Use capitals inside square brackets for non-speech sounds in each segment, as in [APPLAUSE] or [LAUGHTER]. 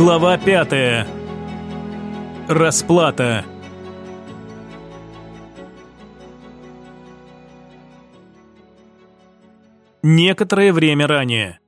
Глава пятая. Расплата. Некоторое время ранее.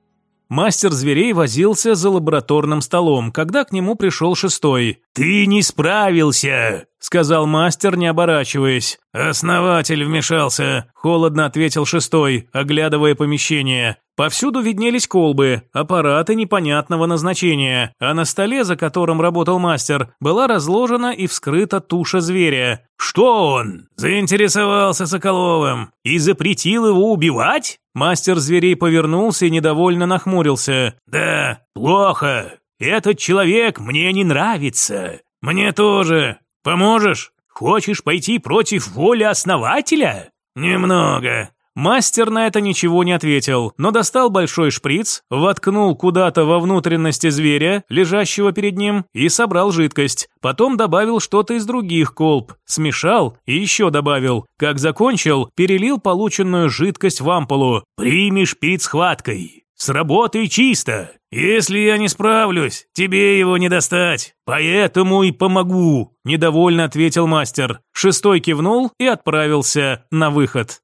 Мастер зверей возился за лабораторным столом, когда к нему пришел шестой. «Ты не справился!» – сказал мастер, не оборачиваясь. «Основатель вмешался», – холодно ответил шестой, оглядывая помещение. Повсюду виднелись колбы, аппараты непонятного назначения, а на столе, за которым работал мастер, была разложена и вскрыта туша зверя. «Что он? Заинтересовался Соколовым и запретил его убивать?» Мастер зверей повернулся и недовольно нахмурился. «Да, плохо. Этот человек мне не нравится. Мне тоже. Поможешь? Хочешь пойти против воли основателя?» «Немного. Мастер на это ничего не ответил, но достал большой шприц, воткнул куда-то во внутренности зверя, лежащего перед ним, и собрал жидкость. Потом добавил что-то из других колб, смешал и еще добавил. Как закончил, перелил полученную жидкость в ампулу. «Прими шприц хваткой. Сработай чисто. Если я не справлюсь, тебе его не достать. Поэтому и помогу», – недовольно ответил мастер. Шестой кивнул и отправился на выход.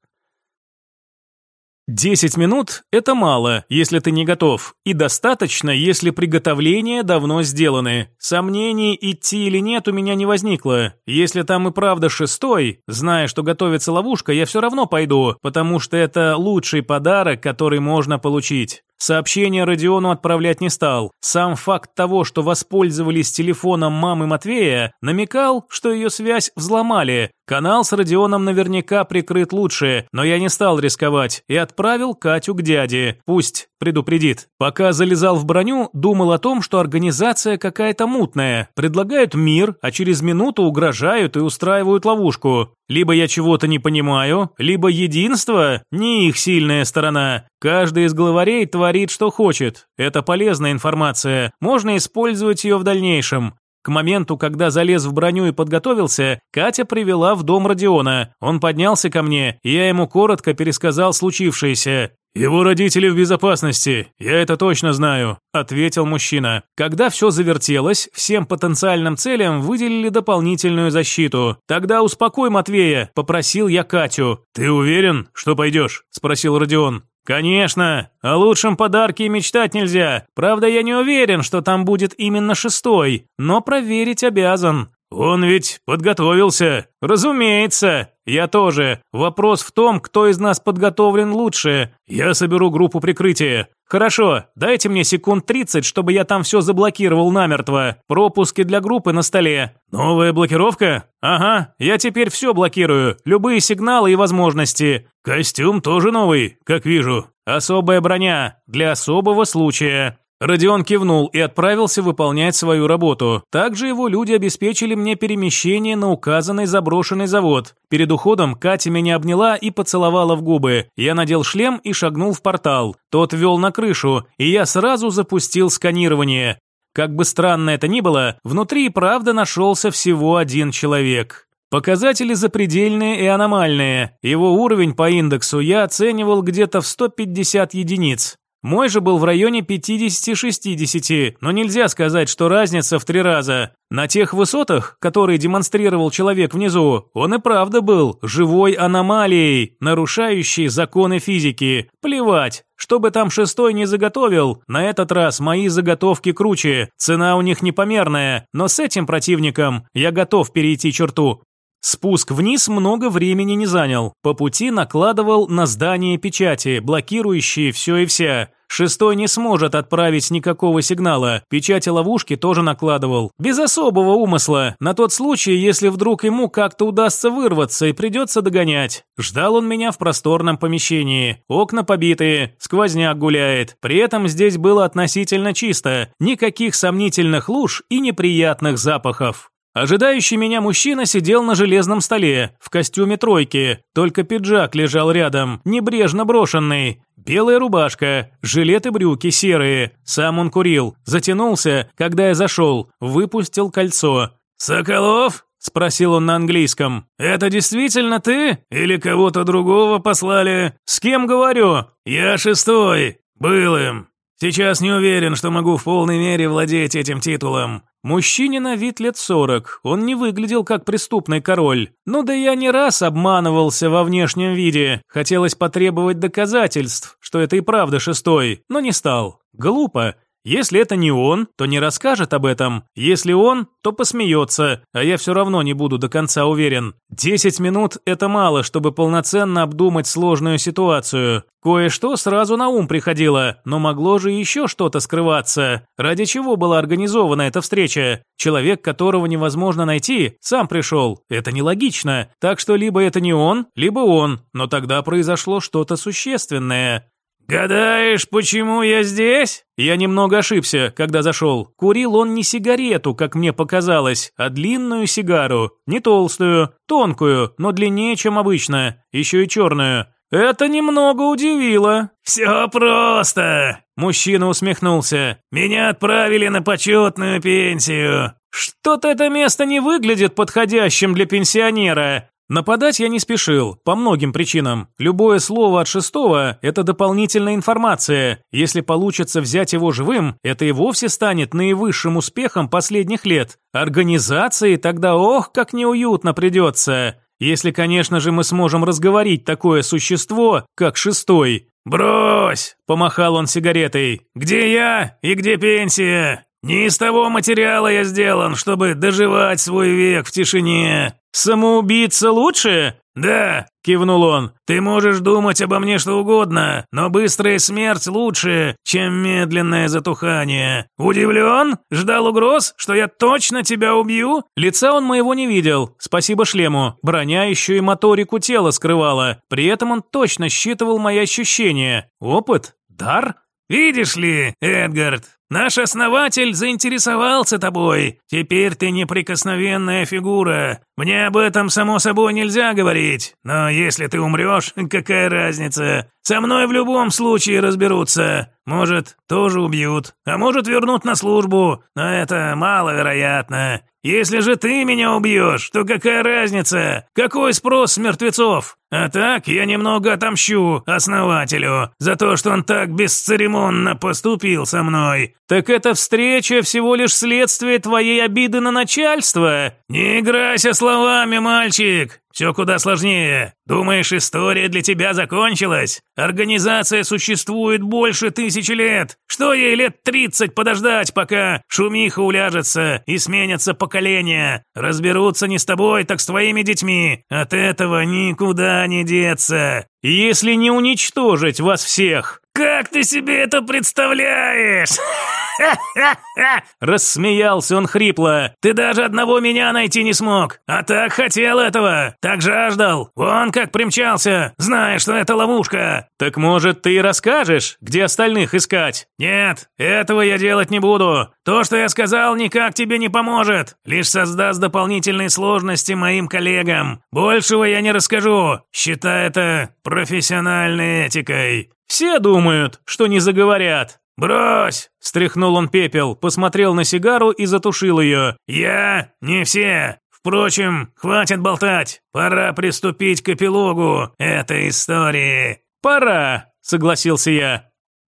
Десять минут – это мало, если ты не готов, и достаточно, если приготовления давно сделаны. Сомнений, идти или нет, у меня не возникло. Если там и правда шестой, зная, что готовится ловушка, я все равно пойду, потому что это лучший подарок, который можно получить. Сообщение Родиону отправлять не стал. Сам факт того, что воспользовались телефоном мамы Матвея, намекал, что ее связь взломали. Канал с Родионом наверняка прикрыт лучше, но я не стал рисковать и отправил Катю к дяде. Пусть предупредит. Пока залезал в броню, думал о том, что организация какая-то мутная. Предлагают мир, а через минуту угрожают и устраивают ловушку. Либо я чего-то не понимаю, либо единство – не их сильная сторона. Каждый из главарей творит, что хочет. Это полезная информация, можно использовать ее в дальнейшем. К моменту, когда залез в броню и подготовился, Катя привела в дом Родиона. Он поднялся ко мне, и я ему коротко пересказал случившееся. «Его родители в безопасности, я это точно знаю», – ответил мужчина. Когда все завертелось, всем потенциальным целям выделили дополнительную защиту. «Тогда успокой Матвея», – попросил я Катю. «Ты уверен, что пойдешь?» – спросил Родион. «Конечно! О лучшем подарке и мечтать нельзя. Правда, я не уверен, что там будет именно шестой, но проверить обязан. «Он ведь подготовился!» «Разумеется! Я тоже. Вопрос в том, кто из нас подготовлен лучше. Я соберу группу прикрытия. Хорошо, дайте мне секунд 30, чтобы я там все заблокировал намертво. Пропуски для группы на столе. Новая блокировка? Ага, я теперь все блокирую. Любые сигналы и возможности. Костюм тоже новый, как вижу. Особая броня. Для особого случая. Родион кивнул и отправился выполнять свою работу. Также его люди обеспечили мне перемещение на указанный заброшенный завод. Перед уходом Катя меня обняла и поцеловала в губы. Я надел шлем и шагнул в портал. Тот вел на крышу, и я сразу запустил сканирование. Как бы странно это ни было, внутри и правда нашелся всего один человек. Показатели запредельные и аномальные. Его уровень по индексу я оценивал где-то в 150 единиц. Мой же был в районе 50-60, но нельзя сказать, что разница в три раза. На тех высотах, которые демонстрировал человек внизу, он и правда был живой аномалией, нарушающей законы физики. Плевать, что бы там шестой не заготовил, на этот раз мои заготовки круче, цена у них непомерная, но с этим противником я готов перейти черту. Спуск вниз много времени не занял. По пути накладывал на здание печати, блокирующие все и вся. Шестой не сможет отправить никакого сигнала. Печати ловушки тоже накладывал. Без особого умысла. На тот случай, если вдруг ему как-то удастся вырваться и придется догонять. Ждал он меня в просторном помещении. Окна побитые, сквозняк гуляет. При этом здесь было относительно чисто. Никаких сомнительных луж и неприятных запахов. Ожидающий меня мужчина сидел на железном столе, в костюме тройки, только пиджак лежал рядом, небрежно брошенный. Белая рубашка, жилет и брюки серые. Сам он курил. Затянулся, когда я зашел, выпустил кольцо. «Соколов?» – спросил он на английском. «Это действительно ты? Или кого-то другого послали? С кем говорю?» «Я шестой. Был им. Сейчас не уверен, что могу в полной мере владеть этим титулом. Мужчине на вид лет сорок, он не выглядел как преступный король. Ну да я не раз обманывался во внешнем виде. Хотелось потребовать доказательств, что это и правда шестой, но не стал. Глупо. Если это не он, то не расскажет об этом. Если он, то посмеется, а я все равно не буду до конца уверен. Десять минут – это мало, чтобы полноценно обдумать сложную ситуацию. Кое-что сразу на ум приходило, но могло же еще что-то скрываться. Ради чего была организована эта встреча? Человек, которого невозможно найти, сам пришел. Это нелогично. Так что либо это не он, либо он, но тогда произошло что-то существенное. «Гадаешь, почему я здесь?» Я немного ошибся, когда зашел. Курил он не сигарету, как мне показалось, а длинную сигару. Не толстую, тонкую, но длиннее, чем обычно. Еще и черную. Это немного удивило. «Все просто!» Мужчина усмехнулся. «Меня отправили на почетную пенсию». «Что-то это место не выглядит подходящим для пенсионера. Нападать я не спешил, по многим причинам. Любое слово от шестого – это дополнительная информация. Если получится взять его живым, это и вовсе станет наивысшим успехом последних лет. Организации тогда ох, как неуютно придется. Если, конечно же, мы сможем разговорить такое существо, как шестой. «Брось!» – помахал он сигаретой. «Где я и где пенсия? Не из того материала я сделан, чтобы доживать свой век в тишине». «Самоубийца лучше?» «Да», – кивнул он, – «ты можешь думать обо мне что угодно, но быстрая смерть лучше, чем медленное затухание. Удивлен? Ждал угроз, что я точно тебя убью?» Лица он моего не видел, спасибо шлему. Броня еще и моторику тела скрывала. При этом он точно считывал мои ощущения. Опыт? Дар? «Видишь ли, Эдгард, Наш основатель заинтересовался тобой. Теперь ты неприкосновенная фигура. Мне об этом, само собой, нельзя говорить. Но если ты умрешь, [LAUGHS] какая разница? Со мной в любом случае разберутся. Может, тоже убьют. А может, вернут на службу. Но это маловероятно. Если же ты меня убьешь, то какая разница? Какой спрос с мертвецов? А так я немного отомщу основателю за то, что он так бесцеремонно поступил со мной. Так эта встреча всего лишь следствие твоей обиды на начальство? Не играйся словами, мальчик. Все куда сложнее. Думаешь, история для тебя закончилась? Организация существует больше тысячи лет. Что ей лет тридцать подождать, пока шумиха уляжется и сменятся поколения? Разберутся не с тобой, так с твоими детьми. От этого никуда не деться. Если не уничтожить вас всех. Как ты себе это представляешь? [LAUGHS] [LAUGHS] Рассмеялся он хрипло. «Ты даже одного меня найти не смог. А так хотел этого. Так жаждал. Вон как примчался, зная, что это ловушка». «Так, может, ты и расскажешь, где остальных искать?» «Нет, этого я делать не буду. То, что я сказал, никак тебе не поможет. Лишь создаст дополнительные сложности моим коллегам. Большего я не расскажу. Считай это профессиональной этикой». «Все думают, что не заговорят». «Брось!» – стряхнул он пепел, посмотрел на сигару и затушил ее. «Я? Не все. Впрочем, хватит болтать. Пора приступить к эпилогу этой истории». «Пора», – согласился я.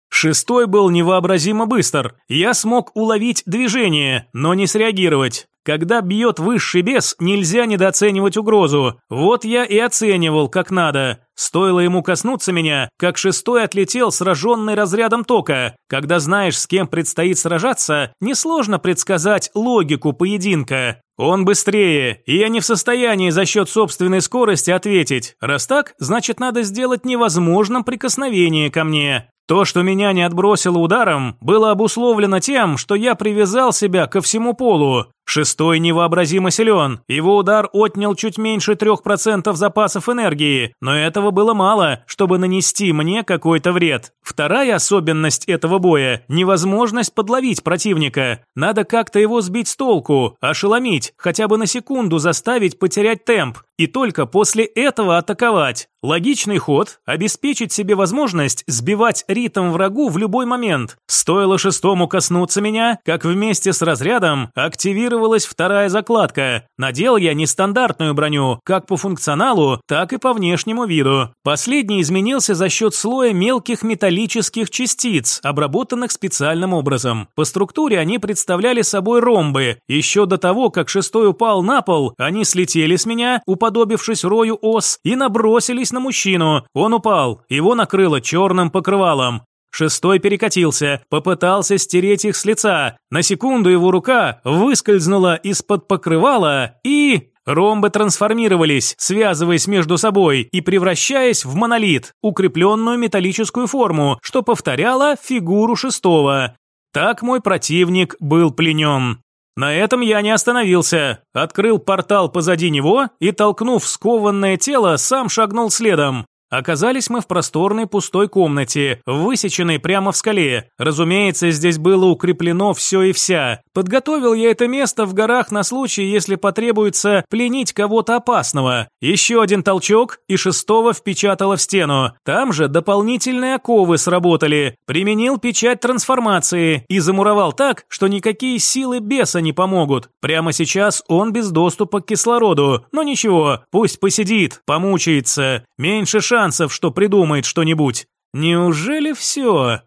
Шестой был невообразимо быстр. Я смог уловить движение, но не среагировать. Когда бьет высший бес, нельзя недооценивать угрозу. Вот я и оценивал, как надо. Стоило ему коснуться меня, как шестой отлетел, сраженный разрядом тока. Когда знаешь, с кем предстоит сражаться, несложно предсказать логику поединка. Он быстрее, и я не в состоянии за счет собственной скорости ответить. Раз так, значит надо сделать невозможным прикосновение ко мне. То, что меня не отбросило ударом, было обусловлено тем, что я привязал себя ко всему полу. Шестой невообразимо силен. Его удар отнял чуть меньше 3% запасов энергии, но этого было мало, чтобы нанести мне какой-то вред. Вторая особенность этого боя – невозможность подловить противника. Надо как-то его сбить с толку, ошеломить, хотя бы на секунду заставить потерять темп, и только после этого атаковать. Логичный ход – обеспечить себе возможность сбивать ритм врагу в любой момент. Стоило шестому коснуться меня, как вместе с разрядом активировать активировалась вторая закладка. Надел я нестандартную броню, как по функционалу, так и по внешнему виду. Последний изменился за счет слоя мелких металлических частиц, обработанных специальным образом. По структуре они представляли собой ромбы. Еще до того, как шестой упал на пол, они слетели с меня, уподобившись рою ос, и набросились на мужчину. Он упал, его накрыло черным покрывалом. Шестой перекатился, попытался стереть их с лица. На секунду его рука выскользнула из-под покрывала и... Ромбы трансформировались, связываясь между собой и превращаясь в монолит, укрепленную металлическую форму, что повторяло фигуру шестого. Так мой противник был пленен. На этом я не остановился. Открыл портал позади него и, толкнув скованное тело, сам шагнул следом. Оказались мы в просторной пустой комнате, высеченной прямо в скале. Разумеется, здесь было укреплено все и вся. Подготовил я это место в горах на случай, если потребуется пленить кого-то опасного. Еще один толчок, и шестого впечатало в стену. Там же дополнительные оковы сработали. Применил печать трансформации и замуровал так, что никакие силы беса не помогут. Прямо сейчас он без доступа к кислороду. Но ничего, пусть посидит, помучается. Меньше шансов шансов, что придумает что-нибудь. Неужели все?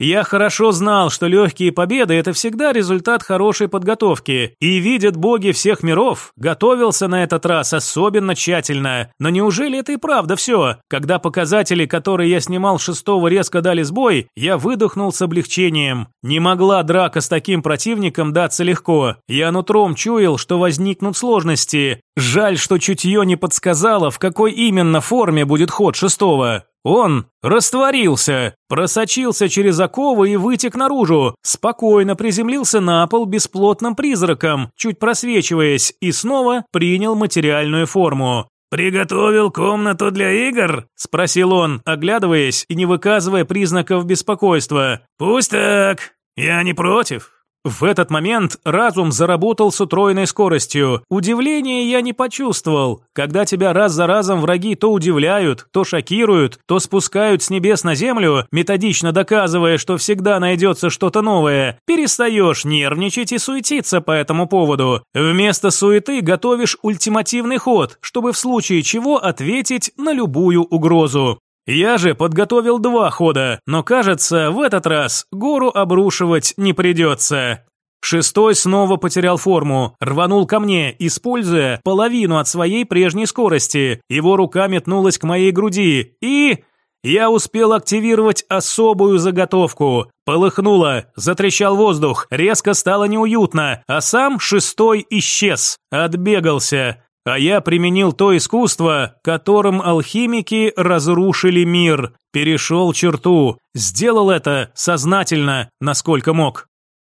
Я хорошо знал, что легкие победы – это всегда результат хорошей подготовки, и, видят боги всех миров, готовился на этот раз особенно тщательно. Но неужели это и правда все? Когда показатели, которые я снимал шестого, резко дали сбой, я выдохнул с облегчением. Не могла драка с таким противником даться легко. Я нутром чуял, что возникнут сложности. Жаль, что чутье не подсказало, в какой именно форме будет ход шестого. Он растворился, просочился через оковы и вытек наружу, спокойно приземлился на пол бесплотным призраком, чуть просвечиваясь, и снова принял материальную форму. «Приготовил комнату для игр?» – спросил он, оглядываясь и не выказывая признаков беспокойства. «Пусть так. Я не против». В этот момент разум заработал с утроенной скоростью. Удивления я не почувствовал. Когда тебя раз за разом враги то удивляют, то шокируют, то спускают с небес на землю, методично доказывая, что всегда найдется что-то новое, перестаешь нервничать и суетиться по этому поводу. Вместо суеты готовишь ультимативный ход, чтобы в случае чего ответить на любую угрозу. Я же подготовил два хода, но кажется, в этот раз гору обрушивать не придется. Шестой снова потерял форму, рванул ко мне, используя половину от своей прежней скорости. Его рука метнулась к моей груди, и... Я успел активировать особую заготовку. Полыхнуло, затрещал воздух, резко стало неуютно, а сам шестой исчез. Отбегался. А я применил то искусство, которым алхимики разрушили мир, перешел черту, сделал это сознательно, насколько мог.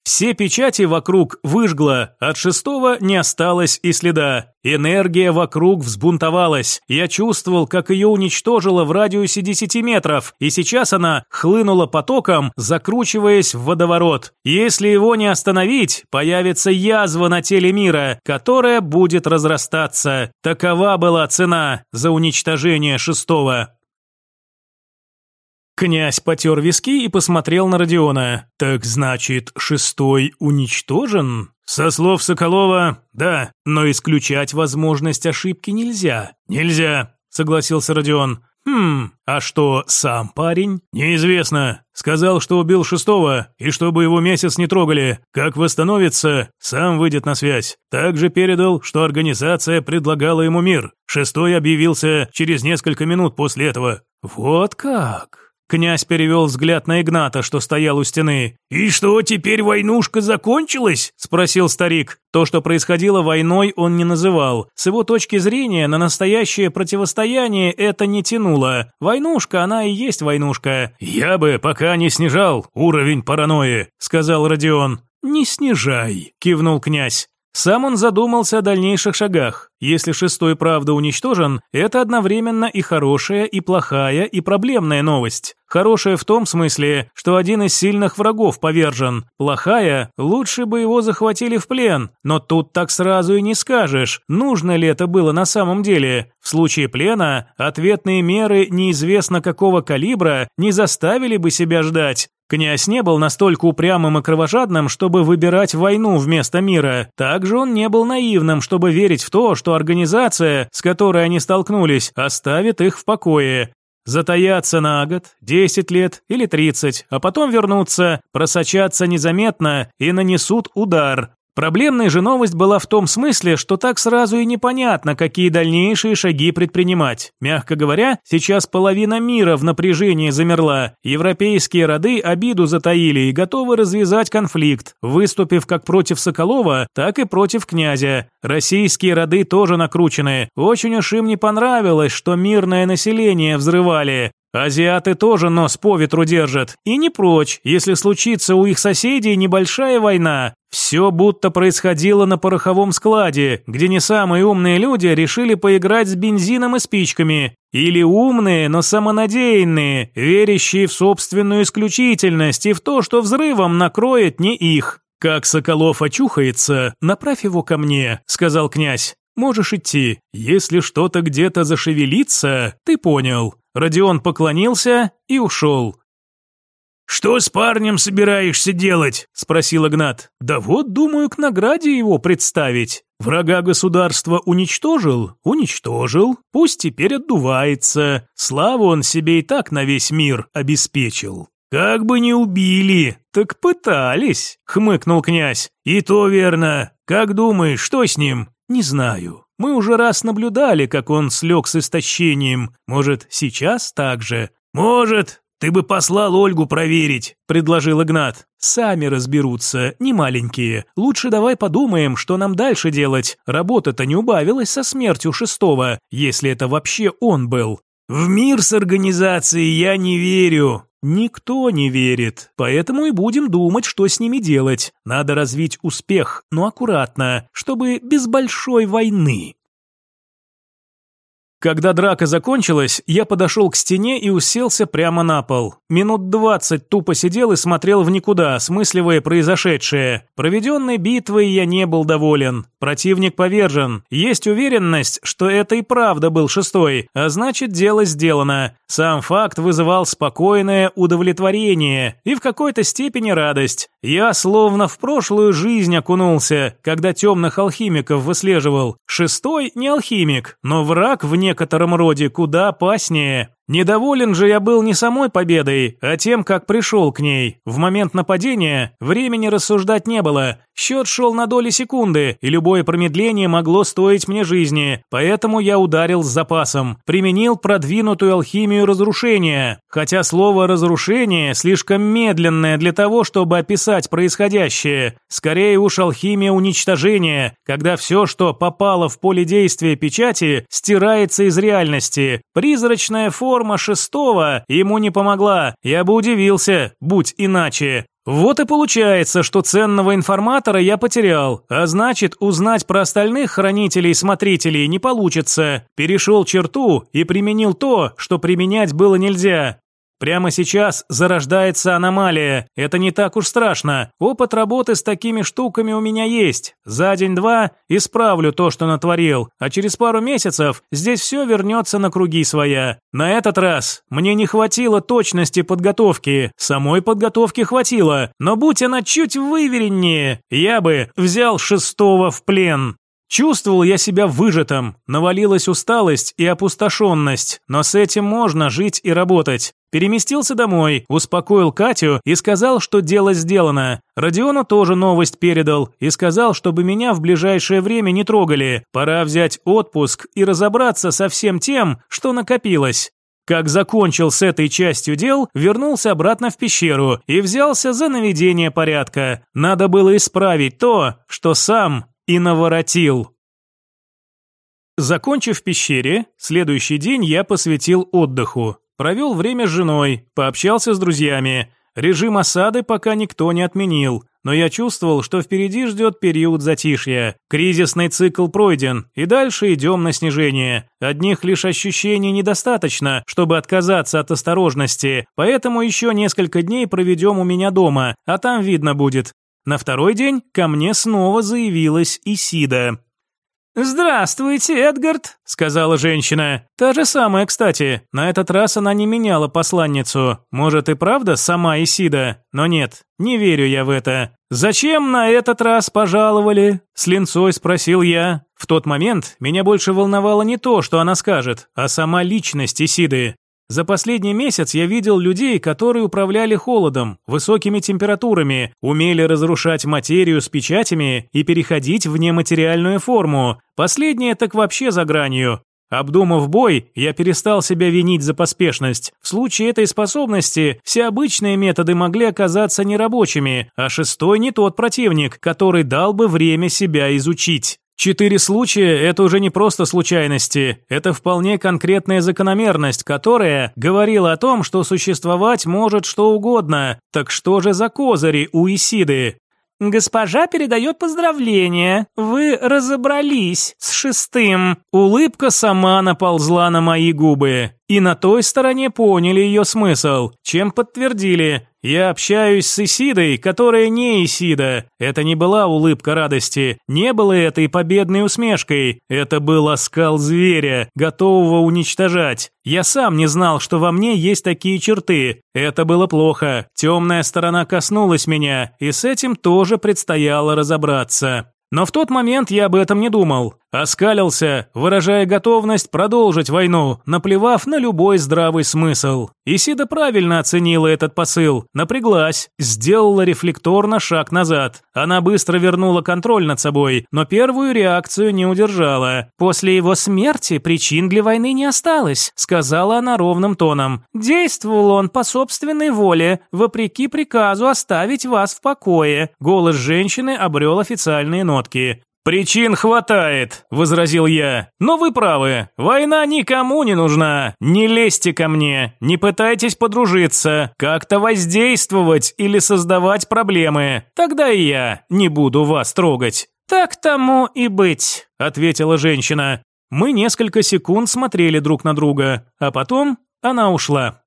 Все печати вокруг выжгло, от шестого не осталось и следа. Энергия вокруг взбунтовалась. Я чувствовал, как ее уничтожило в радиусе 10 метров, и сейчас она хлынула потоком, закручиваясь в водоворот. Если его не остановить, появится язва на теле мира, которая будет разрастаться. Такова была цена за уничтожение шестого. Князь потер виски и посмотрел на Родиона. «Так значит, шестой уничтожен?» «Со слов Соколова, да, но исключать возможность ошибки нельзя». «Нельзя», — согласился Родион. «Хм, а что, сам парень?» «Неизвестно. Сказал, что убил шестого, и чтобы его месяц не трогали. Как восстановится, сам выйдет на связь. Также передал, что организация предлагала ему мир. Шестой объявился через несколько минут после этого». «Вот как?» Князь перевел взгляд на Игната, что стоял у стены. «И что, теперь войнушка закончилась?» – спросил старик. То, что происходило войной, он не называл. С его точки зрения, на настоящее противостояние это не тянуло. Войнушка, она и есть войнушка. «Я бы пока не снижал уровень паранойи», – сказал Родион. «Не снижай», – кивнул князь. Сам он задумался о дальнейших шагах. Если шестой правда уничтожен, это одновременно и хорошая, и плохая, и проблемная новость. Хорошая в том смысле, что один из сильных врагов повержен. Плохая, лучше бы его захватили в плен. Но тут так сразу и не скажешь, нужно ли это было на самом деле. В случае плена, ответные меры неизвестно какого калибра не заставили бы себя ждать. Князь не был настолько упрямым и кровожадным, чтобы выбирать войну вместо мира. Также он не был наивным, чтобы верить в то, что организация, с которой они столкнулись, оставит их в покое. Затаятся на год, 10 лет или 30, а потом вернуться, просочатся незаметно и нанесут удар. Проблемной же новость была в том смысле, что так сразу и непонятно, какие дальнейшие шаги предпринимать. Мягко говоря, сейчас половина мира в напряжении замерла. Европейские роды обиду затаили и готовы развязать конфликт, выступив как против Соколова, так и против князя. Российские роды тоже накручены. Очень уж им не понравилось, что мирное население взрывали. Азиаты тоже нос по ветру держат. И не прочь, если случится у их соседей небольшая война. Все будто происходило на пороховом складе, где не самые умные люди решили поиграть с бензином и спичками. Или умные, но самонадеянные, верящие в собственную исключительность и в то, что взрывом накроет не их. «Как Соколов очухается, направь его ко мне», — сказал князь. «Можешь идти. Если что-то где-то зашевелится, ты понял. Родион поклонился и ушел. «Что с парнем собираешься делать?» – спросил Игнат. «Да вот, думаю, к награде его представить. Врага государства уничтожил? Уничтожил. Пусть теперь отдувается. Славу он себе и так на весь мир обеспечил». «Как бы не убили!» «Так пытались», — хмыкнул князь. «И то верно. Как думаешь, что с ним?» «Не знаю. Мы уже раз наблюдали, как он слег с истощением. Может, сейчас так же?» «Может. Ты бы послал Ольгу проверить», — предложил Игнат. «Сами разберутся, не маленькие. Лучше давай подумаем, что нам дальше делать. Работа-то не убавилась со смертью шестого, если это вообще он был». «В мир с организацией я не верю», Никто не верит, поэтому и будем думать, что с ними делать. Надо развить успех, но аккуратно, чтобы без большой войны. Когда драка закончилась, я подошел к стене и уселся прямо на пол. Минут двадцать тупо сидел и смотрел в никуда, осмысливая произошедшее. Проведенной битвой я не был доволен. Противник повержен. Есть уверенность, что это и правда был шестой, а значит дело сделано. Сам факт вызывал спокойное удовлетворение и в какой-то степени радость. Я словно в прошлую жизнь окунулся, когда темных алхимиков выслеживал. Шестой не алхимик, но враг в некотором роде куда опаснее. Недоволен же я был не самой победой, а тем, как пришел к ней. В момент нападения времени рассуждать не было. Счет шел на доли секунды, и любое промедление могло стоить мне жизни. Поэтому я ударил с запасом. Применил продвинутую алхимию разрушения. Хотя слово «разрушение» слишком медленное для того, чтобы описать происходящее. Скорее уж алхимия уничтожения, когда все, что попало в поле действия печати, стирается из реальности. Призрачная форма форма шестого ему не помогла. Я бы удивился, будь иначе. Вот и получается, что ценного информатора я потерял, а значит, узнать про остальных хранителей-смотрителей не получится. Перешел черту и применил то, что применять было нельзя. Прямо сейчас зарождается аномалия. Это не так уж страшно. Опыт работы с такими штуками у меня есть. За день-два исправлю то, что натворил, а через пару месяцев здесь все вернется на круги своя. На этот раз мне не хватило точности подготовки. Самой подготовки хватило, но будь она чуть вывереннее, я бы взял шестого в плен. Чувствовал я себя выжатым, навалилась усталость и опустошенность, но с этим можно жить и работать. Переместился домой, успокоил Катю и сказал, что дело сделано. Родиону тоже новость передал и сказал, чтобы меня в ближайшее время не трогали. Пора взять отпуск и разобраться со всем тем, что накопилось. Как закончил с этой частью дел, вернулся обратно в пещеру и взялся за наведение порядка. Надо было исправить то, что сам и наворотил. Закончив в пещере, следующий день я посвятил отдыху. Провел время с женой, пообщался с друзьями. Режим осады пока никто не отменил, но я чувствовал, что впереди ждет период затишья. Кризисный цикл пройден, и дальше идем на снижение. Одних лишь ощущений недостаточно, чтобы отказаться от осторожности, поэтому еще несколько дней проведем у меня дома, а там видно будет. На второй день ко мне снова заявилась Исида. «Здравствуйте, Эдгард», — сказала женщина. Та же самая, кстати. На этот раз она не меняла посланницу. Может и правда сама Исида? Но нет, не верю я в это. «Зачем на этот раз пожаловали?» – с линцой спросил я. В тот момент меня больше волновало не то, что она скажет, а сама личность Исиды. За последний месяц я видел людей, которые управляли холодом, высокими температурами, умели разрушать материю с печатями и переходить в нематериальную форму. Последнее так вообще за гранью. Обдумав бой, я перестал себя винить за поспешность. В случае этой способности все обычные методы могли оказаться нерабочими, а шестой не тот противник, который дал бы время себя изучить. Четыре случая – это уже не просто случайности, это вполне конкретная закономерность, которая говорила о том, что существовать может что угодно. Так что же за козыри у Исиды? «Госпожа передает поздравления. Вы разобрались с шестым». Улыбка сама наползла на мои губы. И на той стороне поняли ее смысл, чем подтвердили. Я общаюсь с Исидой, которая не Исида. Это не была улыбка радости, не было этой победной усмешкой. Это был оскал зверя, готового уничтожать. Я сам не знал, что во мне есть такие черты. Это было плохо. Темная сторона коснулась меня, и с этим тоже предстояло разобраться. Но в тот момент я об этом не думал. Оскалился, выражая готовность продолжить войну, наплевав на любой здравый смысл. Исида правильно оценила этот посыл, напряглась, сделала рефлекторно шаг назад. Она быстро вернула контроль над собой, но первую реакцию не удержала. «После его смерти причин для войны не осталось», сказала она ровным тоном. «Действовал он по собственной воле, вопреки приказу оставить вас в покое». Голос женщины обрел официальные нотки. «Причин хватает», – возразил я. «Но вы правы, война никому не нужна. Не лезьте ко мне, не пытайтесь подружиться, как-то воздействовать или создавать проблемы. Тогда и я не буду вас трогать». «Так тому и быть», – ответила женщина. Мы несколько секунд смотрели друг на друга, а потом она ушла.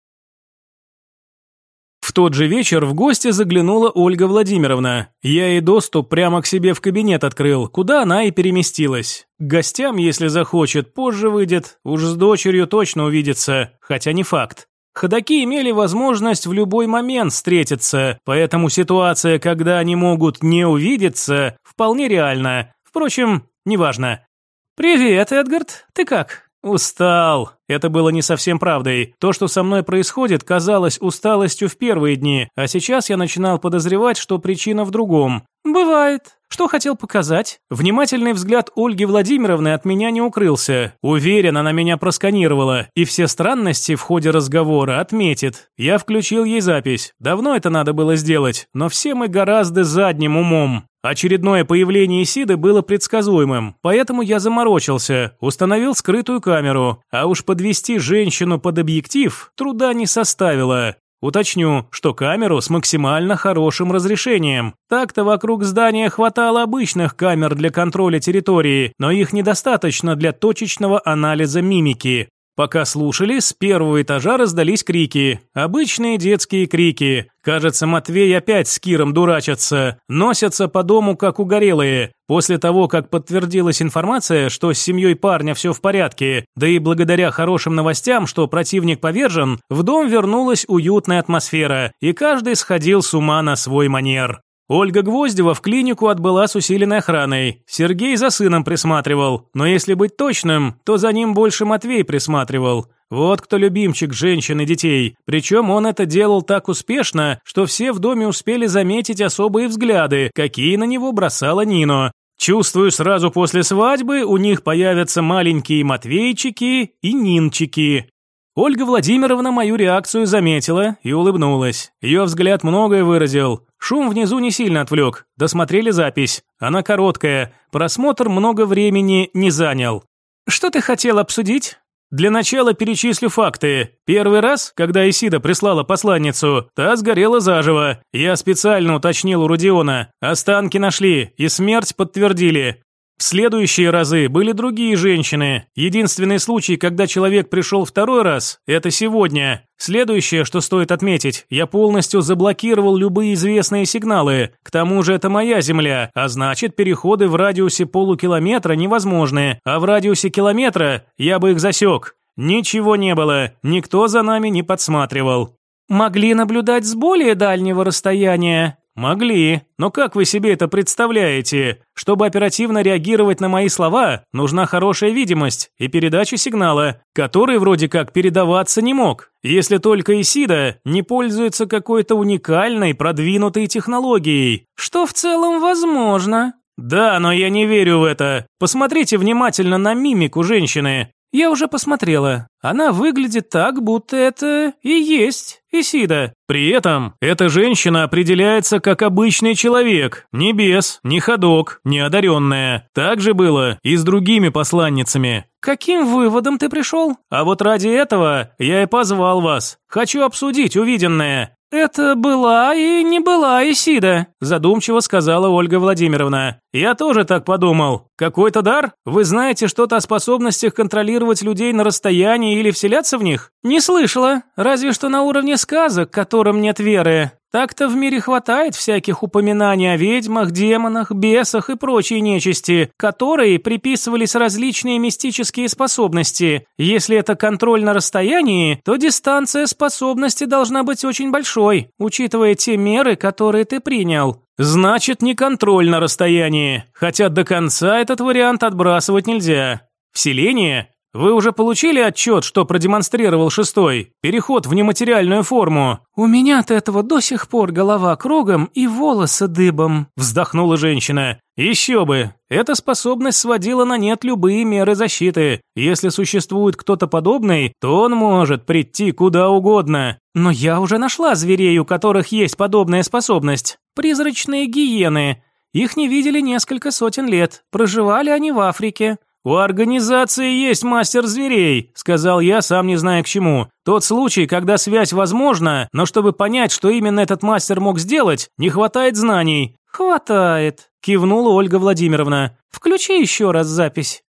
В тот же вечер в гости заглянула Ольга Владимировна. Я ей доступ прямо к себе в кабинет открыл, куда она и переместилась. К гостям, если захочет, позже выйдет, уж с дочерью точно увидится, хотя не факт. Ходаки имели возможность в любой момент встретиться, поэтому ситуация, когда они могут не увидеться, вполне реальна. Впрочем, неважно. «Привет, Эдгард, ты как?» «Устал». Это было не совсем правдой. То, что со мной происходит, казалось усталостью в первые дни, а сейчас я начинал подозревать, что причина в другом. «Бывает. Что хотел показать?» Внимательный взгляд Ольги Владимировны от меня не укрылся. Уверен, она меня просканировала, и все странности в ходе разговора отметит. Я включил ей запись. Давно это надо было сделать, но все мы гораздо задним умом. Очередное появление Сиды было предсказуемым, поэтому я заморочился, установил скрытую камеру, а уж подвести женщину под объектив труда не составило. Уточню, что камеру с максимально хорошим разрешением. Так-то вокруг здания хватало обычных камер для контроля территории, но их недостаточно для точечного анализа мимики. Пока слушали, с первого этажа раздались крики. Обычные детские крики. Кажется, Матвей опять с Киром дурачатся. Носятся по дому, как угорелые. После того, как подтвердилась информация, что с семьей парня все в порядке, да и благодаря хорошим новостям, что противник повержен, в дом вернулась уютная атмосфера, и каждый сходил с ума на свой манер. Ольга Гвоздева в клинику отбыла с усиленной охраной. Сергей за сыном присматривал, но если быть точным, то за ним больше Матвей присматривал. Вот кто любимчик женщин и детей. Причем он это делал так успешно, что все в доме успели заметить особые взгляды, какие на него бросала Нино. Чувствую, сразу после свадьбы у них появятся маленькие Матвейчики и Нинчики. Ольга Владимировна мою реакцию заметила и улыбнулась. Ее взгляд многое выразил. Шум внизу не сильно отвлек. Досмотрели запись. Она короткая. Просмотр много времени не занял. «Что ты хотел обсудить?» Для начала перечислю факты. Первый раз, когда Исида прислала посланницу, та сгорела заживо. Я специально уточнил у Родиона. Останки нашли и смерть подтвердили. В следующие разы были другие женщины. Единственный случай, когда человек пришел второй раз, это сегодня. Следующее, что стоит отметить, я полностью заблокировал любые известные сигналы. К тому же это моя земля, а значит переходы в радиусе полукилометра невозможны, а в радиусе километра я бы их засек. Ничего не было, никто за нами не подсматривал. Могли наблюдать с более дальнего расстояния, «Могли. Но как вы себе это представляете? Чтобы оперативно реагировать на мои слова, нужна хорошая видимость и передача сигнала, который вроде как передаваться не мог, если только Исида не пользуется какой-то уникальной, продвинутой технологией, что в целом возможно». «Да, но я не верю в это. Посмотрите внимательно на мимику женщины. «Я уже посмотрела. Она выглядит так, будто это и есть Исида. При этом эта женщина определяется как обычный человек, не бес, не ходок, не одаренная. Так же было и с другими посланницами. Каким выводом ты пришел? А вот ради этого я и позвал вас. Хочу обсудить увиденное. «Это была и не была Исида», – задумчиво сказала Ольга Владимировна. «Я тоже так подумал. Какой-то дар? Вы знаете что-то о способностях контролировать людей на расстоянии или вселяться в них?» «Не слышала. Разве что на уровне сказок, которым нет веры. Так-то в мире хватает всяких упоминаний о ведьмах, демонах, бесах и прочей нечисти, которые приписывались различные мистические способности. Если это контроль на расстоянии, то дистанция способности должна быть очень большой, учитывая те меры, которые ты принял. Значит, не контроль на расстоянии, хотя до конца этот вариант отбрасывать нельзя. Вселение вы уже получили отчет, что продемонстрировал шестой? Переход в нематериальную форму?» «У меня от этого до сих пор голова кругом и волосы дыбом», – вздохнула женщина. «Еще бы! Эта способность сводила на нет любые меры защиты. Если существует кто-то подобный, то он может прийти куда угодно. Но я уже нашла зверей, у которых есть подобная способность. Призрачные гиены. Их не видели несколько сотен лет. Проживали они в Африке. «У организации есть мастер зверей», – сказал я, сам не зная к чему. «Тот случай, когда связь возможна, но чтобы понять, что именно этот мастер мог сделать, не хватает знаний». «Хватает», – кивнула Ольга Владимировна. «Включи еще раз запись».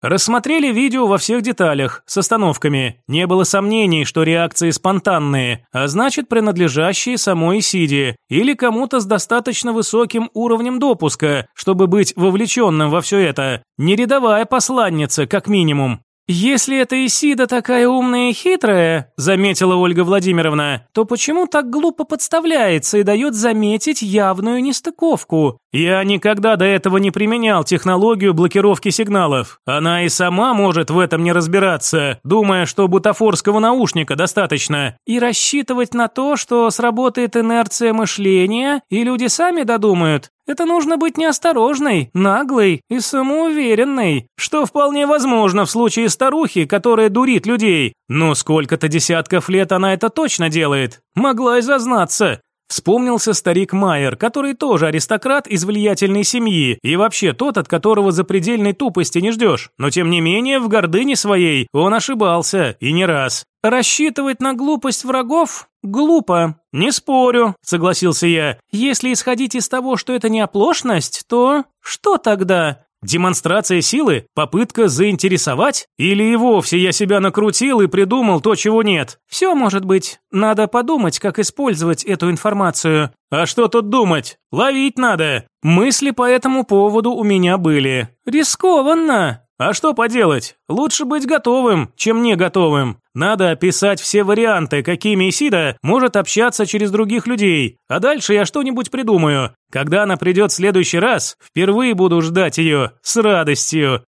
Рассмотрели видео во всех деталях, с остановками. Не было сомнений, что реакции спонтанные, а значит принадлежащие самой Сиде или кому-то с достаточно высоким уровнем допуска, чтобы быть вовлеченным во все это. Не рядовая посланница, как минимум. «Если эта Исида такая умная и хитрая», – заметила Ольга Владимировна, – «то почему так глупо подставляется и дает заметить явную нестыковку? Я никогда до этого не применял технологию блокировки сигналов. Она и сама может в этом не разбираться, думая, что бутафорского наушника достаточно. И рассчитывать на то, что сработает инерция мышления, и люди сами додумают. Это нужно быть неосторожной, наглой и самоуверенной, что вполне возможно в случае старухи, которая дурит людей. Но сколько-то десятков лет она это точно делает. Могла и зазнаться. Вспомнился старик Майер, который тоже аристократ из влиятельной семьи, и вообще тот, от которого запредельной тупости не ждешь. Но тем не менее, в гордыне своей он ошибался, и не раз. Рассчитывать на глупость врагов глупо. Не спорю, согласился я. Если исходить из того, что это не оплошность, то что тогда? Демонстрация силы? Попытка заинтересовать? Или и вовсе я себя накрутил и придумал то, чего нет? Все может быть. Надо подумать, как использовать эту информацию. А что тут думать? Ловить надо. Мысли по этому поводу у меня были. Рискованно. А что поделать? Лучше быть готовым, чем не готовым. Надо описать все варианты, какими Исида может общаться через других людей. А дальше я что-нибудь придумаю. Когда она придет в следующий раз, впервые буду ждать ее с радостью.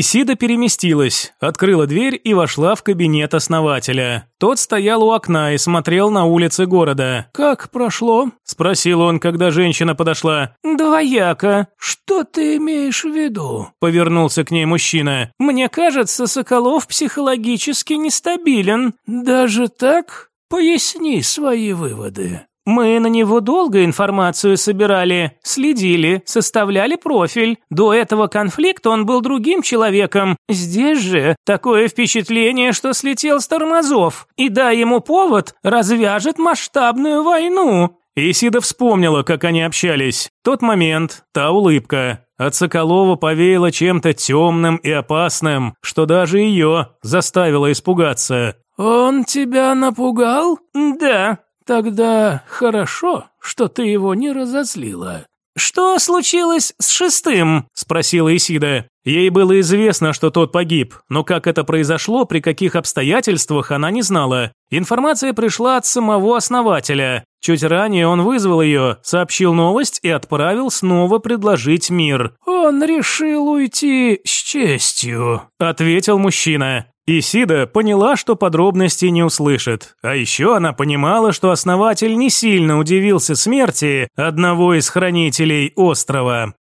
Исида переместилась, открыла дверь и вошла в кабинет основателя. Тот стоял у окна и смотрел на улицы города. «Как прошло?» – спросил он, когда женщина подошла. «Двояко. Что ты имеешь в виду?» – повернулся к ней мужчина. «Мне кажется, Соколов психологически нестабилен. Даже так? Поясни свои выводы». Мы на него долго информацию собирали, следили, составляли профиль. До этого конфликта он был другим человеком. Здесь же такое впечатление, что слетел с тормозов. И дай ему повод, развяжет масштабную войну. Исида вспомнила, как они общались. Тот момент, та улыбка. От Соколова повеяло чем-то темным и опасным, что даже ее заставило испугаться. «Он тебя напугал?» «Да». «Тогда хорошо, что ты его не разозлила». «Что случилось с шестым?» – спросила Исида. Ей было известно, что тот погиб, но как это произошло, при каких обстоятельствах, она не знала. Информация пришла от самого основателя. Чуть ранее он вызвал ее, сообщил новость и отправил снова предложить мир. «Он решил уйти с честью», – ответил мужчина. Исида поняла, что подробностей не услышит. А еще она понимала, что основатель не сильно удивился смерти одного из хранителей острова.